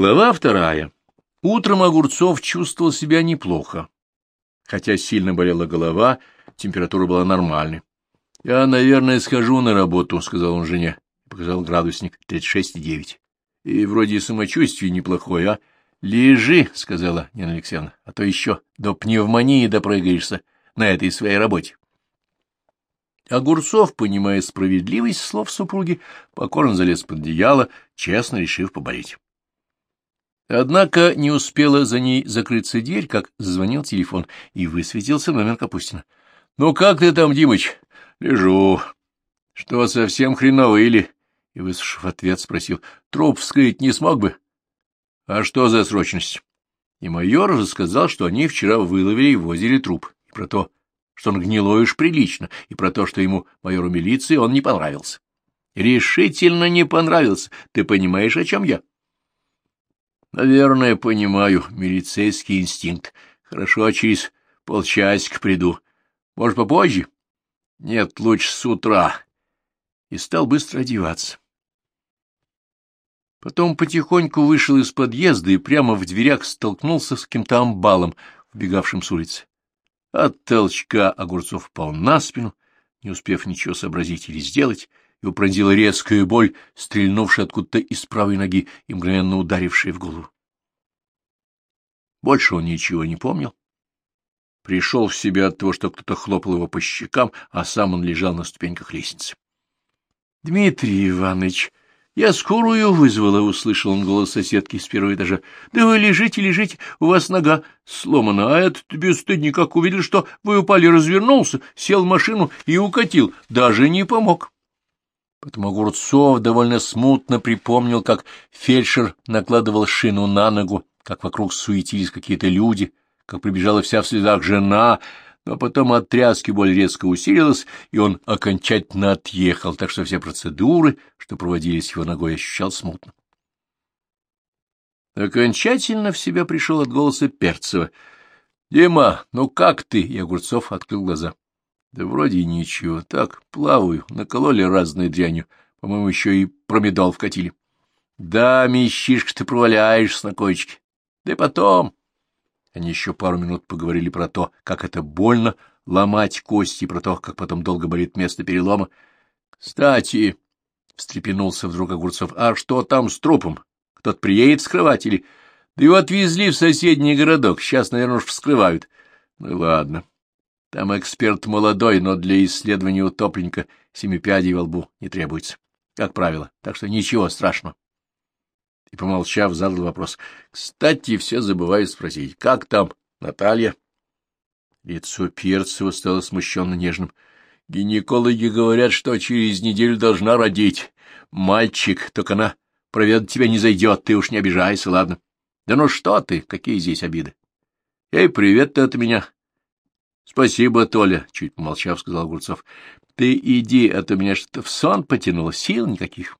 Глава вторая. Утром Огурцов чувствовал себя неплохо. Хотя сильно болела голова, температура была нормальной. — Я, наверное, схожу на работу, — сказал он жене. Показал градусник 36,9. И вроде самочувствие неплохое, а? — Лежи, — сказала Нина Алексеевна, — а то еще до пневмонии допрыгаешься на этой своей работе. Огурцов, понимая справедливость слов супруги, покорно залез под одеяло, честно решив поболеть. Однако не успела за ней закрыться дверь, как зазвонил телефон, и высветился номер Капустина. — Ну как ты там, Димыч? — Лежу. — Что, совсем хреново или? И, выслушав ответ, спросил. — Труп вскрыть не смог бы? — А что за срочность? И майор рассказал, что они вчера выловили и в озере труп, и про то, что он гнилой уж прилично, и про то, что ему, майору милиции, он не понравился. Решительно не понравился. Ты понимаешь, о чем я? Наверное, понимаю. Милицейский инстинкт. Хорошо, а через полчасика приду. Может, попозже? Нет, лучше с утра. И стал быстро одеваться. Потом потихоньку вышел из подъезда и прямо в дверях столкнулся с каким-то амбалом, вбегавшим с улицы. От толчка Огурцов пал на спину, не успев ничего сообразить или сделать, его пронзила резкая боль, стрельнувшая откуда-то из правой ноги и мгновенно ударившая в голову. Больше он ничего не помнил. Пришел в себя от того, что кто-то хлопал его по щекам, а сам он лежал на ступеньках лестницы. — Дмитрий Иванович, я скорую вызвала, — услышал он голос соседки с первого этажа. — Да вы лежите, лежите, у вас нога сломана, а этот бесстыдник, как увидел, что вы упали, развернулся, сел в машину и укатил, даже не помог. Потом Огурцов довольно смутно припомнил, как фельдшер накладывал шину на ногу, как вокруг суетились какие-то люди, как прибежала вся в слезах жена, но потом от тряски боль резко усилилась, и он окончательно отъехал, так что все процедуры, что проводились его ногой, ощущал смутно. Окончательно в себя пришел от голоса Перцева. — Дима, ну как ты? — и Огурцов открыл глаза. Да вроде ничего. Так, плаваю, накололи разной дрянью. По-моему, еще и промедол вкатили. Да, мещишка, ты проваляешься на коечке. Да и потом... Они еще пару минут поговорили про то, как это больно ломать кости, про то, как потом долго болит место перелома. — Кстати, — встрепенулся вдруг Огурцов, — а что там с трупом? Кто-то приедет вскрывать или... Да его отвезли в соседний городок, сейчас, наверное, уж вскрывают. Ну ладно. Там эксперт молодой, но для исследования утопленника семипядей во лбу не требуется, как правило, так что ничего страшного. И, помолчав, задал вопрос. — Кстати, все забывают спросить, как там Наталья? Лицо Перцева стало смущенно нежным. — Гинекологи говорят, что через неделю должна родить. Мальчик, только она проведать тебя не зайдет, ты уж не обижайся, ладно? Да ну что ты, какие здесь обиды? Эй, привет ты от меня. — Спасибо, Толя, — чуть помолчав, сказал Огурцов. — Ты иди, а то меня что-то в сон потянуло, сил никаких.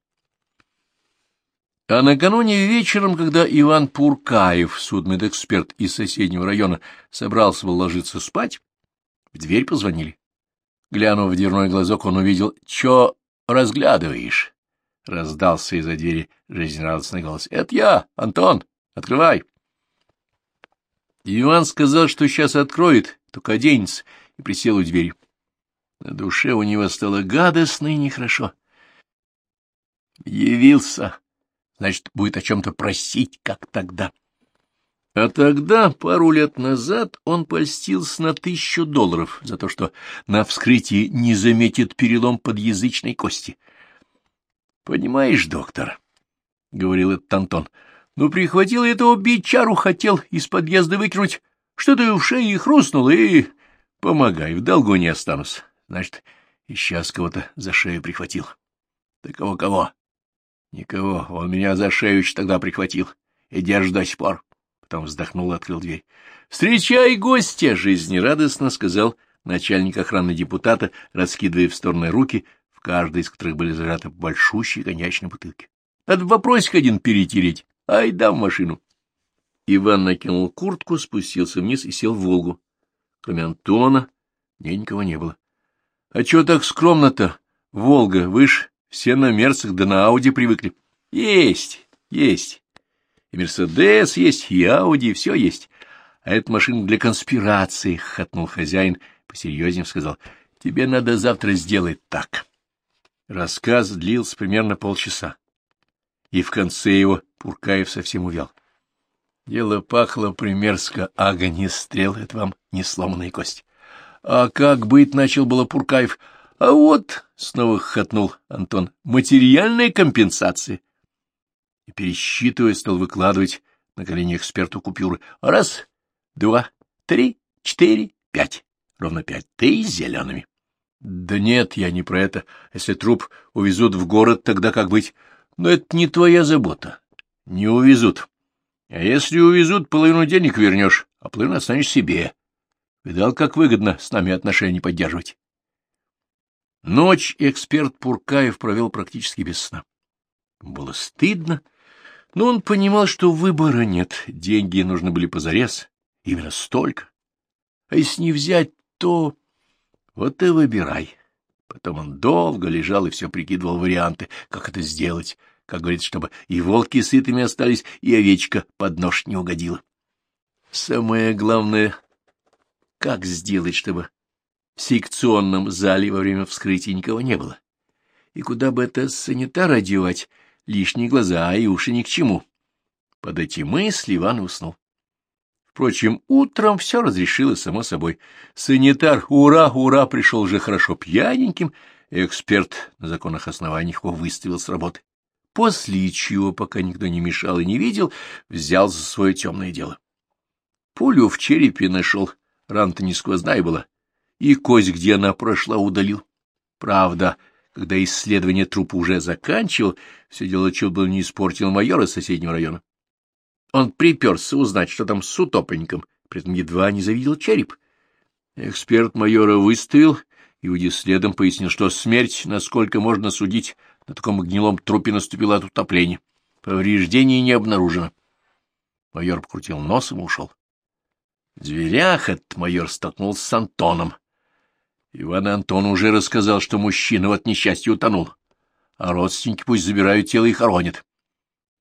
А накануне вечером, когда Иван Пуркаев, судмедэксперт из соседнего района, собрался ложиться спать, в дверь позвонили. Глянув в дверной глазок, он увидел, — Чё разглядываешь? — раздался из-за двери жизнерадостный голос. — Это я, Антон, открывай. Иван сказал, что сейчас откроет, только оденется, и присел у двери. На душе у него стало гадостно и нехорошо. Явился, значит, будет о чем-то просить, как тогда. А тогда, пару лет назад, он польстился на тысячу долларов за то, что на вскрытии не заметит перелом подъязычной кости. — Понимаешь, доктор, — говорил этот Антон, — ну, прихватил этого бичару, хотел из подъезда выкинуть, что-то в шее хрустнуло, и... Помогай, в долгу не останусь. Значит, и сейчас кого-то за шею прихватил. Да кого-кого? Никого, он меня за шею еще тогда прихватил. И держит до сих пор. Потом вздохнул и открыл дверь. — Встречай гостя! — жизнерадостно сказал начальник охраны депутата, раскидывая в стороны руки, в каждой из которых были зажаты большущие коньячные бутылки. — Надо вопросик один перетереть. Ай, да в машину. Иван накинул куртку, спустился вниз и сел в «Волгу». Кроме Антона, мне никого не было. — А чего так скромно-то, Волга? Вы ж все на Мерцах да на Ауди привыкли. — Есть, есть. И Мерседес есть, и Ауди, все есть. А это машина для конспирации, — хохотнул хозяин, посерьезнее сказал. — Тебе надо завтра сделать так. Рассказ длился примерно полчаса, и в конце его Пуркаев совсем увял. Дело пахло примерзко, а огонестрел — это вам не сломанная кость. — А как быть, — начал было Пуркаев. — А вот, — снова хохотнул Антон, — материальная компенсация. И, пересчитывая, стал выкладывать на колени эксперту купюры. Раз, два, три, четыре, пять. Ровно пять тысяч зелеными. Да нет, я не про это. Если труп увезут в город, тогда как быть? Но это не твоя забота. Не увезут. А если увезут, половину денег вернешь, а половину останешь себе. Видал, как выгодно с нами отношения поддерживать. Ночь эксперт Пуркаев провел практически без сна. Было стыдно, но он понимал, что выбора нет, деньги нужны были позарез, именно столько. А если не взять, то... Вот и выбирай. Потом он долго лежал и все прикидывал варианты, как это сделать, как говорится, чтобы и волки сытыми остались, и овечка под нож не угодила. Самое главное, как сделать, чтобы в секционном зале во время вскрытия никого не было. И куда бы это санитар одевать, лишние глаза и уши ни к чему. Под эти мысли Иван уснул. Впрочем, утром все разрешилось само собой. Санитар, ура, ура, пришел уже хорошо пьяненьким, эксперт на законных основаниях его выставил с работы. После чего, пока никто не мешал и не видел, взял за свое темное дело. Пулю в черепе нашел, рана-то не сквозная была, и кость, где она прошла, удалил. Правда, когда исследование трупа уже заканчивал, все дело чуть было не испортил майор из соседнего района. Он приперся узнать, что там с утопленником, при этом едва не завидел череп. Эксперт майора выставил и, уйдя следом, пояснил, что смерть, насколько можно судить, на таком гнилом трупе наступила от утопления. Повреждений не обнаружено. Майор покрутил носом и ушел. В дверях этот майор столкнулся с Антоном. Иван Антон уже рассказал, что мужчина от несчастья утонул, а родственники пусть забирают тело и хоронят.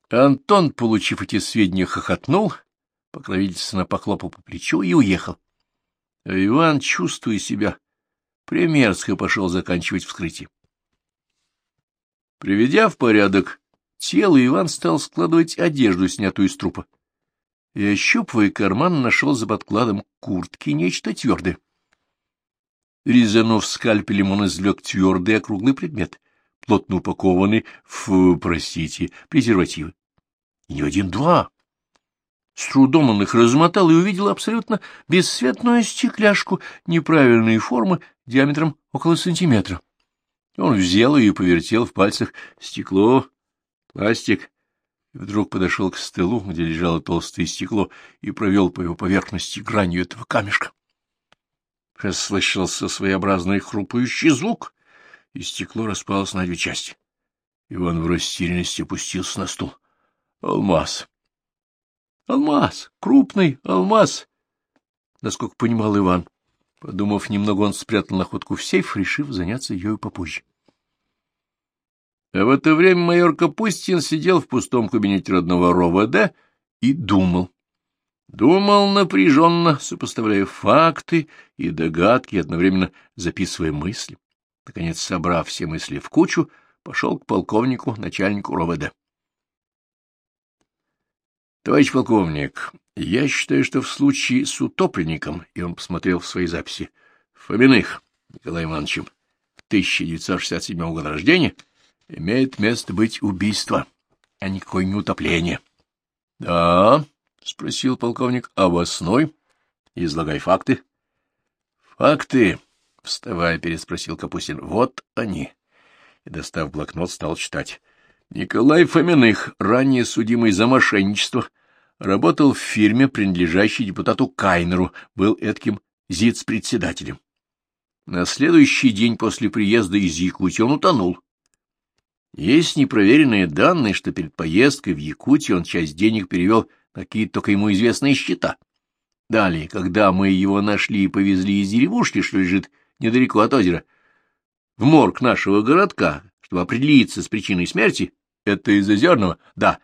Антон, получив эти сведения, хохотнул, покровительственно похлопал по плечу и уехал. А Иван, чувствуя себя, примерзко пошел заканчивать вскрытие. Приведя в порядок тело, Иван стал складывать одежду, снятую из трупа. И, ощупывая карман, нашел за подкладом куртки нечто твердое. Резанув скальпелем, он извлек твердый округлый предмет, плотно упакованный в, простите, презервативы. И не один-два. С трудом он их размотал и увидел абсолютно бесцветную стекляшку неправильной формы диаметром около сантиметра. Он взял ее и повертел в пальцах стекло, пластик, и вдруг подошел к столу, где лежало толстое стекло, и провел по его поверхности гранью этого камешка. Расслышался своеобразный хрупающий звук, и стекло распалось на две части. Иван в растерянности опустился на стул. Алмаз. Алмаз, крупный алмаз, насколько понимал Иван. Подумав немного, он спрятал находку в сейф, решив заняться ею попозже. А в это время майор Капустин сидел в пустом кабинете родного РОВД и думал. Думал напряженно, сопоставляя факты и догадки, одновременно записывая мысли. Наконец, собрав все мысли в кучу, пошел к полковнику, начальнику РОВД. Товарищ полковник, я считаю, что в случае с утопленником, и он посмотрел в свои записи, Фоминых Николаем Ивановичем, 1967 года рождения, имеет место быть убийство, а никакое не утопление. — Да, — спросил полковник, — обосной. Излагай факты. — Факты, — вставая, переспросил Капустин, — вот они. И, достав блокнот, стал читать. Николай Фоминых, ранее судимый за мошенничество, работал в фирме, принадлежащей депутату Кайнеру, был этким ЗИЦ-председателем. На следующий день после приезда из Якутии он утонул. Есть непроверенные данные, что перед поездкой в Якутию он часть денег перевел какие только ему известные счета. Далее, когда мы его нашли и повезли из деревушки, что лежит недалеко от озера, в морг нашего городка, чтобы определиться с причиной смерти, это из Озерного, да,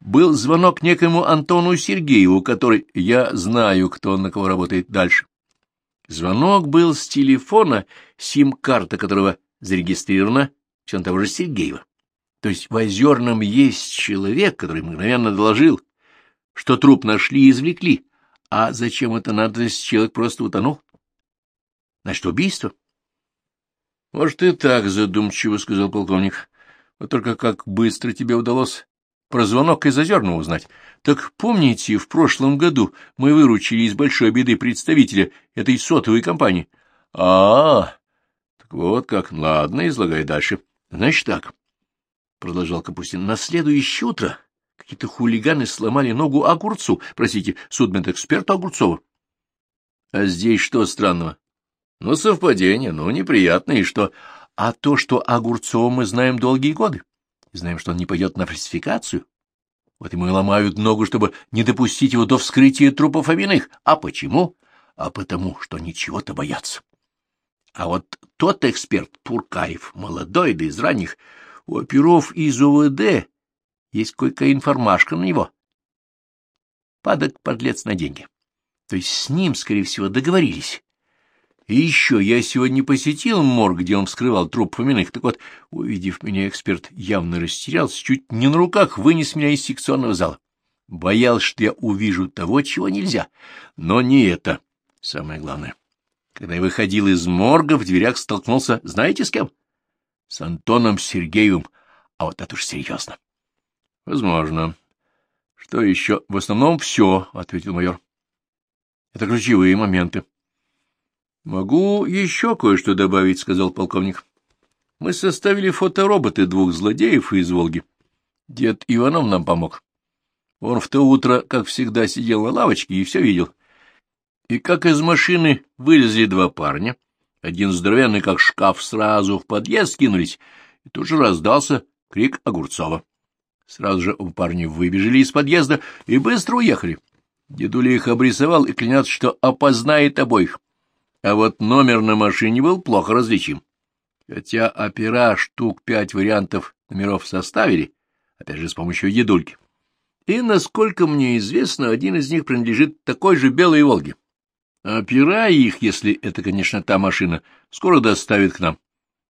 был звонок некому Антону Сергееву, который... Я знаю, кто на кого работает дальше. Звонок был с телефона, сим-карта которого зарегистрирована чем того же Сергеева. То есть в Озерном есть человек, который мгновенно доложил, что труп нашли и извлекли. А зачем это надо, если человек просто утонул? Значит, убийство? — Может, и так, — задумчиво сказал полковник. — Вот только как быстро тебе удалось про звонок из Озерного узнать. Так помните, в прошлом году мы выручили из большой беды представителя этой сотовой компании? А, -а, -а так вот как. Ладно, излагай дальше. Значит так, — продолжал Капустин, — на следующее утро какие-то хулиганы сломали ногу Огурцу, простите, судмедэксперту Огурцова. А здесь что странного? Ну, совпадение, ну, неприятно, и что? А то, что Огурцова мы знаем долгие годы, знаем, что он не пойдет на фальсификацию, вот ему и ломают ногу, чтобы не допустить его до вскрытия трупов обиных. А почему? А потому, что ничего-то боятся. А вот тот эксперт Пуркаев, молодой да из ранних, у оперов из УВД есть кое-какая информашка на него. Падок подлец на деньги. То есть с ним, скорее всего, договорились. И еще я сегодня посетил морг, где он вскрывал труп поминых. Так вот, увидев меня, эксперт явно растерялся, чуть не на руках вынес меня из секционного зала. Боялся, что я увижу того, чего нельзя. Но не это самое главное. Когда я выходил из морга, в дверях столкнулся, знаете, с кем? С Антоном Сергеевым. А вот это уж серьезно. — Возможно. — Что еще? — В основном все, — ответил майор. — Это ключевые моменты. —— Могу еще кое-что добавить, — сказал полковник. — Мы составили фотороботы двух злодеев из Волги. Дед Иванов нам помог. Он в то утро, как всегда, сидел на лавочке и все видел. И как из машины вылезли два парня, один здоровенный, как шкаф, сразу в подъезд кинулись, и тут же раздался крик Огурцова. Сразу же у парня выбежали из подъезда и быстро уехали. Дедуля их обрисовал и клянется, что опознает обоих а вот номер на машине был плохо различим. Хотя опера штук пять вариантов номеров составили, опять же, с помощью едульки. И, насколько мне известно, один из них принадлежит такой же белой «Волге». Опера их, если это, конечно, та машина, скоро доставит к нам.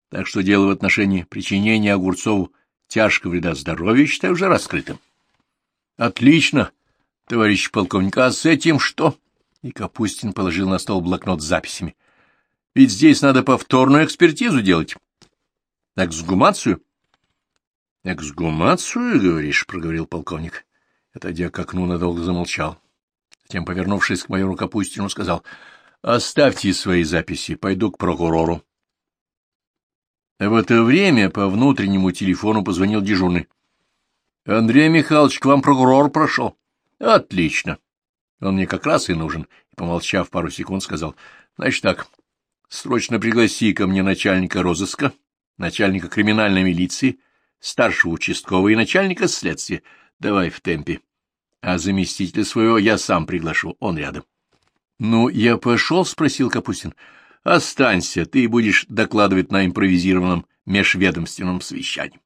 Так что дело в отношении причинения Огурцову тяжкого вреда здоровью считаю уже раскрытым. — Отлично, товарищ полковник, а с этим что? — и Капустин положил на стол блокнот с записями. — Ведь здесь надо повторную экспертизу делать. — Эксгумацию? — Эксгумацию, говоришь, — проговорил полковник. Отойдя к окну, надолго замолчал. Затем, повернувшись к майору Капустину, сказал, — Оставьте свои записи, пойду к прокурору. В это время по внутреннему телефону позвонил дежурный. — Андрей Михайлович, к вам прокурор прошел. — Отлично. — он мне как раз и нужен. Помолчав пару секунд, сказал, — Значит так, срочно пригласи ко мне начальника розыска, начальника криминальной милиции, старшего участкового и начальника следствия. Давай в темпе. А заместителя своего я сам приглашу, он рядом. — Ну, я пошел, — спросил Капустин. — Останься, ты будешь докладывать на импровизированном межведомственном совещании.